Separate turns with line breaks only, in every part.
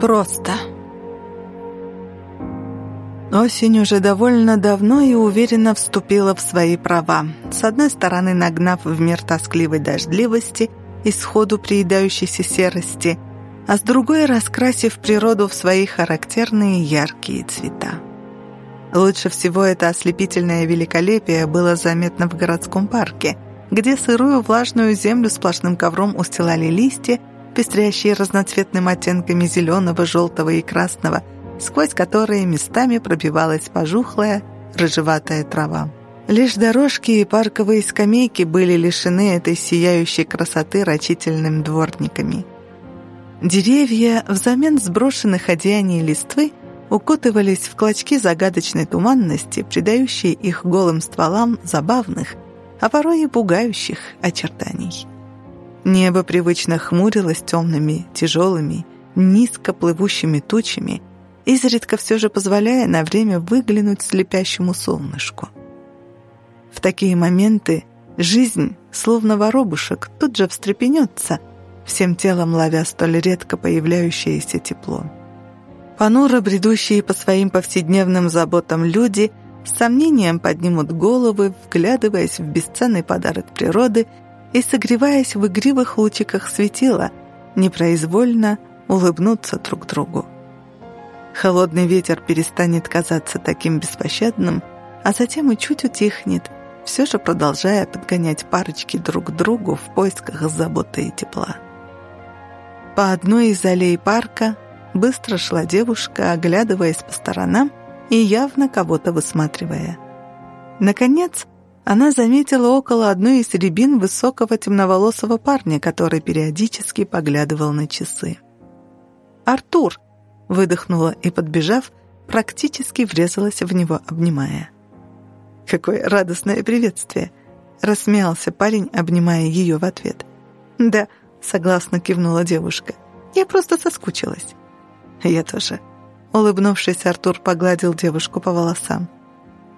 Просто. Осень уже довольно давно и уверенно вступила в свои права. С одной стороны, нагнав в мир тоскливой дождливости и сходу приедающейся серости, а с другой раскрасив природу в свои характерные яркие цвета. Лучше всего это ослепительное великолепие было заметно в городском парке, где сырую влажную землю сплошным ковром устилали листья, пестрящие разноцветными оттенками зеленого, желтого и красного, сквозь которые местами пробивалась пожухлая, рыжеватая трава. Лишь дорожки и парковые скамейки были лишены этой сияющей красоты рачительными дворниками. Деревья взамен сброшенных одеяний листвы укутывались в клочки загадочной туманности, придающие их голым стволам забавных, а порой и пугающих очертаний. Небо привычно хмурилось темными, тяжелыми, низко плывущими тучами, изредка все же позволяя на время выглянуть слепящему солнышку. В такие моменты жизнь, словно воробушек, тут же встрепенется, всем телом ловя столь редко появляющееся тепло. Понуро бредущие по своим повседневным заботам люди с сомнением поднимут головы, вглядываясь в бесценный подарок природы – и, согреваясь в игривых лучиках светила, непроизвольно улыбнуться друг другу. Холодный ветер перестанет казаться таким беспощадным, а затем и чуть утихнет, все же продолжая подгонять парочки друг к другу в поисках заботы и тепла. По одной из аллей парка быстро шла девушка, оглядываясь по сторонам и явно кого-то высматривая. Наконец, она заметила около одной из рябин высокого темноволосого парня, который периодически поглядывал на часы. «Артур!» — выдохнула и, подбежав, практически врезалась в него, обнимая. «Какое радостное приветствие!» — рассмеялся парень, обнимая ее в ответ. «Да», — согласно кивнула девушка, — «я просто соскучилась». «Я тоже». Улыбнувшись, Артур погладил девушку по волосам.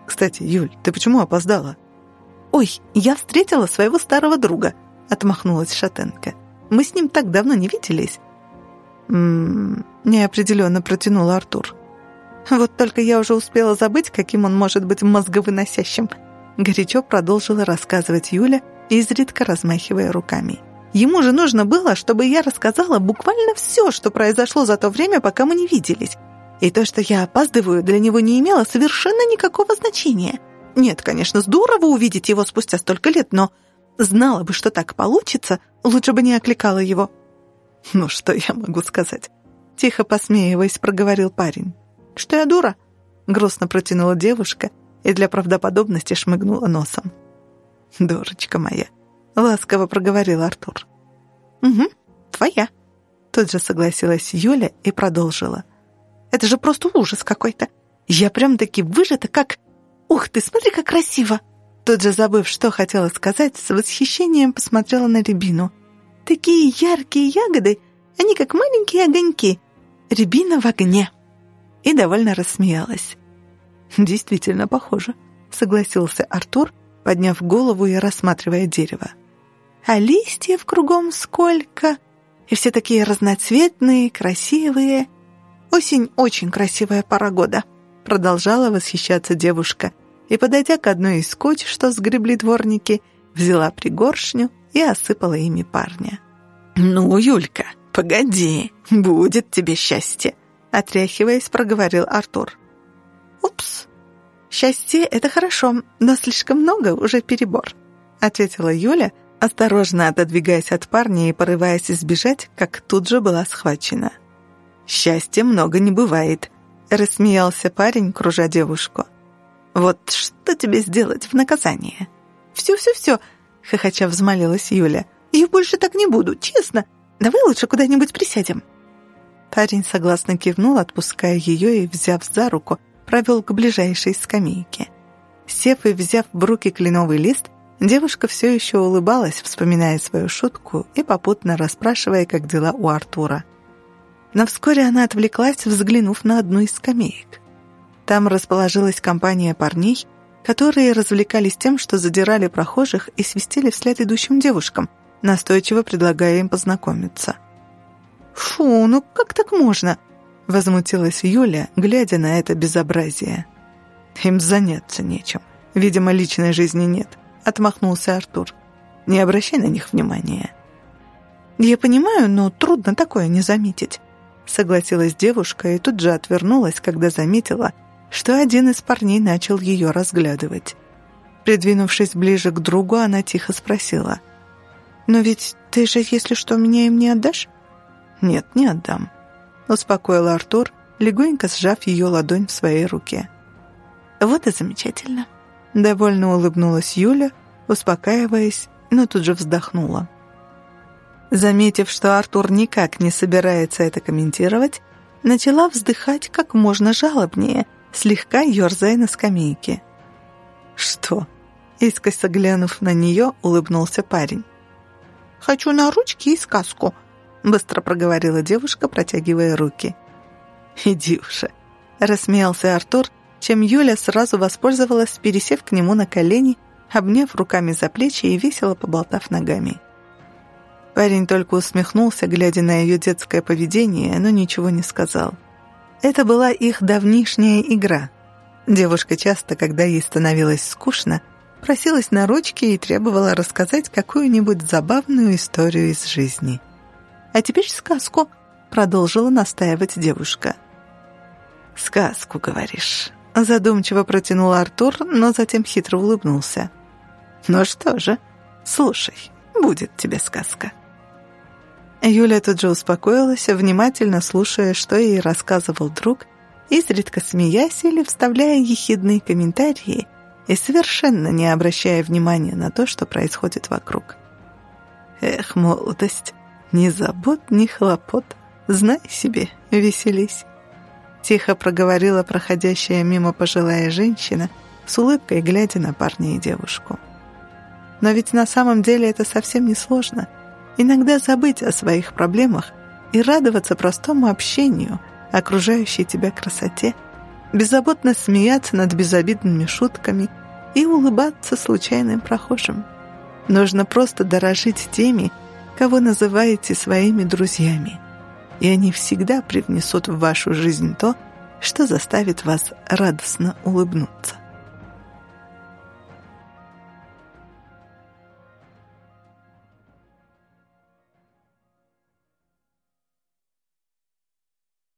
«Кстати, Юль, ты почему опоздала?» «Ой, я встретила своего старого друга», — отмахнулась Шатенко. «Мы с ним так давно не виделись». «М-м-м», неопределенно протянул Артур. «Вот только я уже успела забыть, каким он может быть мозговыносящим», — горячо продолжила рассказывать Юля, изредка размахивая руками. «Ему же нужно было, чтобы я рассказала буквально все, что произошло за то время, пока мы не виделись. И то, что я опаздываю, для него не имело совершенно никакого значения». Нет, конечно, здорово увидеть его спустя столько лет, но знала бы, что так получится, лучше бы не окликала его. «Ну, что я могу сказать?» Тихо посмеиваясь, проговорил парень. «Что я дура?» Грустно протянула девушка и для правдоподобности шмыгнула носом. «Дурочка моя», — ласково проговорил Артур. «Угу, твоя», — тут же согласилась Юля и продолжила. «Это же просто ужас какой-то. Я прям-таки выжата, как «Ух ты, смотри, как красиво!» Тут же, забыв, что хотела сказать, с восхищением посмотрела на рябину. «Такие яркие ягоды, они как маленькие огоньки. Рябина в огне!» И довольно рассмеялась. «Действительно похоже», — согласился Артур, подняв голову и рассматривая дерево. «А листьев кругом сколько! И все такие разноцветные, красивые. Осень — очень красивая пора года», — продолжала восхищаться девушка, и, подойдя к одной из коч, что сгребли дворники, взяла пригоршню и осыпала ими парня. «Ну, Юлька, погоди, будет тебе счастье!» Отряхиваясь, проговорил Артур. «Упс, счастье — это хорошо, но слишком много уже перебор», ответила Юля, осторожно отодвигаясь от парня и порываясь избежать, как тут же была схвачена. «Счастья много не бывает», — рассмеялся парень, кружа девушку. Вот что тебе сделать в наказание?» «Все-все-все», — хохоча взмолилась Юля. «Я больше так не буду, честно. Давай лучше куда-нибудь присядем». Парень согласно кивнул, отпуская ее и, взяв за руку, провел к ближайшей скамейке. Сев и взяв в руки кленовый лист, девушка все еще улыбалась, вспоминая свою шутку и попутно расспрашивая, как дела у Артура. Но вскоре она отвлеклась, взглянув на одну из скамеек. Там расположилась компания парней, которые развлекались тем, что задирали прохожих и свистели вслед идущим девушкам, настойчиво предлагая им познакомиться. «Фу, ну как так можно?» — возмутилась Юля, глядя на это безобразие. «Им заняться нечем. Видимо, личной жизни нет», — отмахнулся Артур. «Не обращай на них внимания». «Я понимаю, но трудно такое не заметить», — согласилась девушка и тут же отвернулась, когда заметила, что один из парней начал ее разглядывать. Придвинувшись ближе к другу, она тихо спросила. «Но ведь ты же, если что, меня им не отдашь?» «Нет, не отдам», — успокоил Артур, легонько сжав ее ладонь в своей руке. «Вот и замечательно», — довольно улыбнулась Юля, успокаиваясь, но тут же вздохнула. Заметив, что Артур никак не собирается это комментировать, начала вздыхать как можно жалобнее, слегка ерзая на скамейке. «Что?» — искоса глянув на нее, улыбнулся парень. «Хочу на ручки и сказку», — быстро проговорила девушка, протягивая руки. «Иди уже», — рассмеялся Артур, чем Юля сразу воспользовалась, пересев к нему на колени, обняв руками за плечи и весело поболтав ногами. Парень только усмехнулся, глядя на ее детское поведение, но ничего не сказал. Это была их давнишняя игра. Девушка часто, когда ей становилось скучно, просилась на ручки и требовала рассказать какую-нибудь забавную историю из жизни. «А теперь сказку», — продолжила настаивать девушка. «Сказку, говоришь?» — задумчиво протянул Артур, но затем хитро улыбнулся. «Ну что же, слушай, будет тебе сказка». Юля тут же успокоилась, внимательно слушая, что ей рассказывал друг, изредка смеясь или вставляя ехидные комментарии и совершенно не обращая внимания на то, что происходит вокруг. «Эх, молодость, ни забот, ни хлопот, знай себе, веселись». Тихо проговорила проходящая мимо пожилая женщина, с улыбкой глядя на парня и девушку. Но ведь на самом деле это совсем не сложно — Иногда забыть о своих проблемах и радоваться простому общению, окружающей тебя красоте, беззаботно смеяться над безобидными шутками и улыбаться случайным прохожим. Нужно просто дорожить теми, кого называете своими друзьями, и они всегда привнесут в вашу жизнь то, что заставит вас радостно улыбнуться.